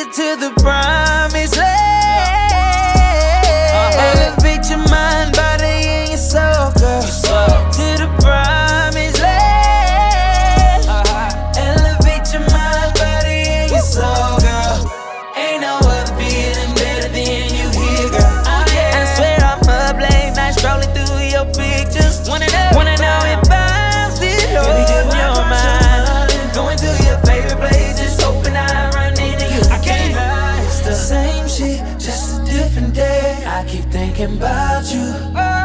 it to the promised land. energy, just a different day. I keep thinking about you. Oh,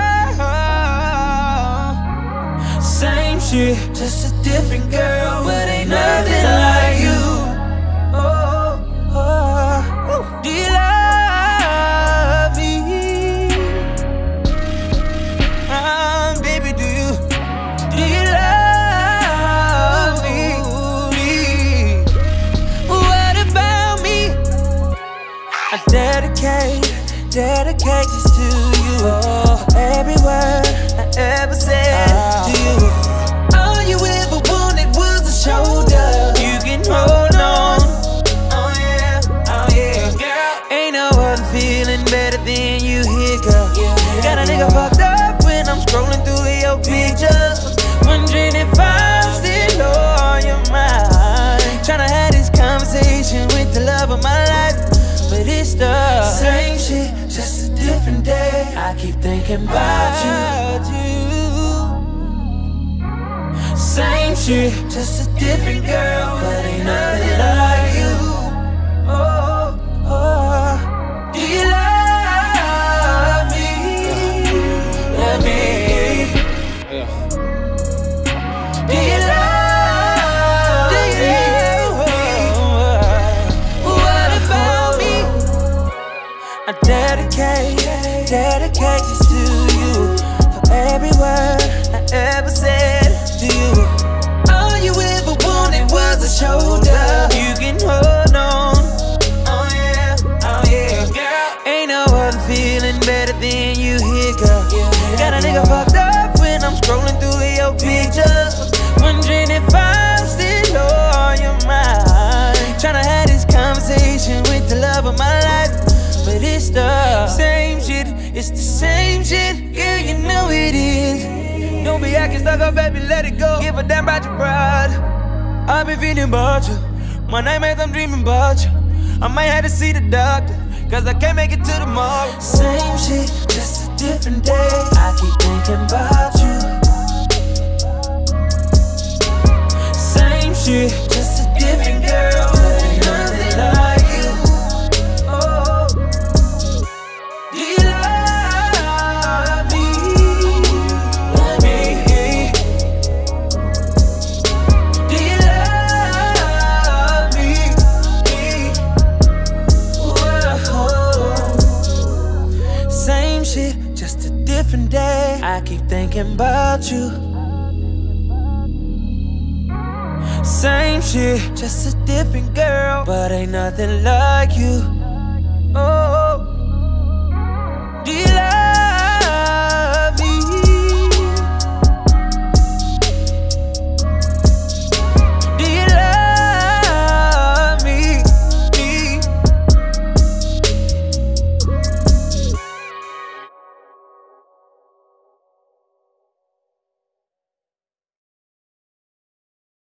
same shit, just a different girl, but ain't nothing like. dedicate this to you. keep thinking about you. Same shit, just a different girl, but dedicated attention, girl, you know it is. Don't be acting stuck up, baby, let it go. Give a damn about your pride. I've been feeling about you. My nightmares, I'm dreaming about you. I might have to see the doctor, cause I can't make it to the tomorrow. Same shit, just a different day. I keep thinking about you. Same shit. shit, just a different day. I keep thinking about you. Same shit, just a different girl, but ain't nothing like you. Oh.